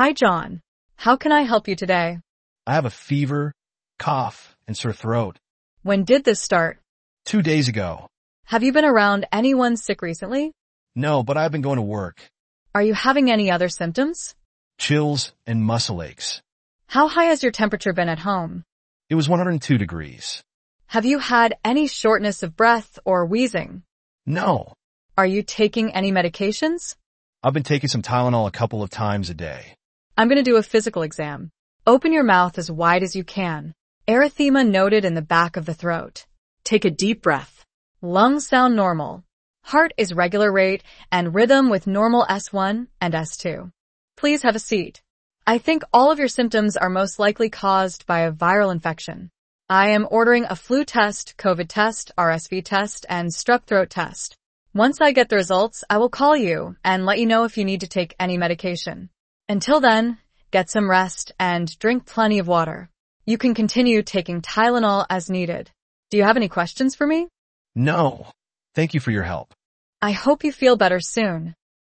Hi, John. How can I help you today? I have a fever, cough, and sore throat. When did this start? Two days ago. Have you been around anyone sick recently? No, but I've been going to work. Are you having any other symptoms? Chills and muscle aches. How high has your temperature been at home? It was 102 degrees. Have you had any shortness of breath or wheezing? No. Are you taking any medications? I've been taking some Tylenol a couple of times a day. I'm going to do a physical exam. Open your mouth as wide as you can. Erythema noted in the back of the throat. Take a deep breath. Lungs sound normal. Heart is regular rate and rhythm with normal S1 and S2. Please have a seat. I think all of your symptoms are most likely caused by a viral infection. I am ordering a flu test, COVID test, RSV test, and strep throat test. Once I get the results, I will call you and let you know if you need to take any medication. Until then, get some rest and drink plenty of water. You can continue taking Tylenol as needed. Do you have any questions for me? No. Thank you for your help. I hope you feel better soon.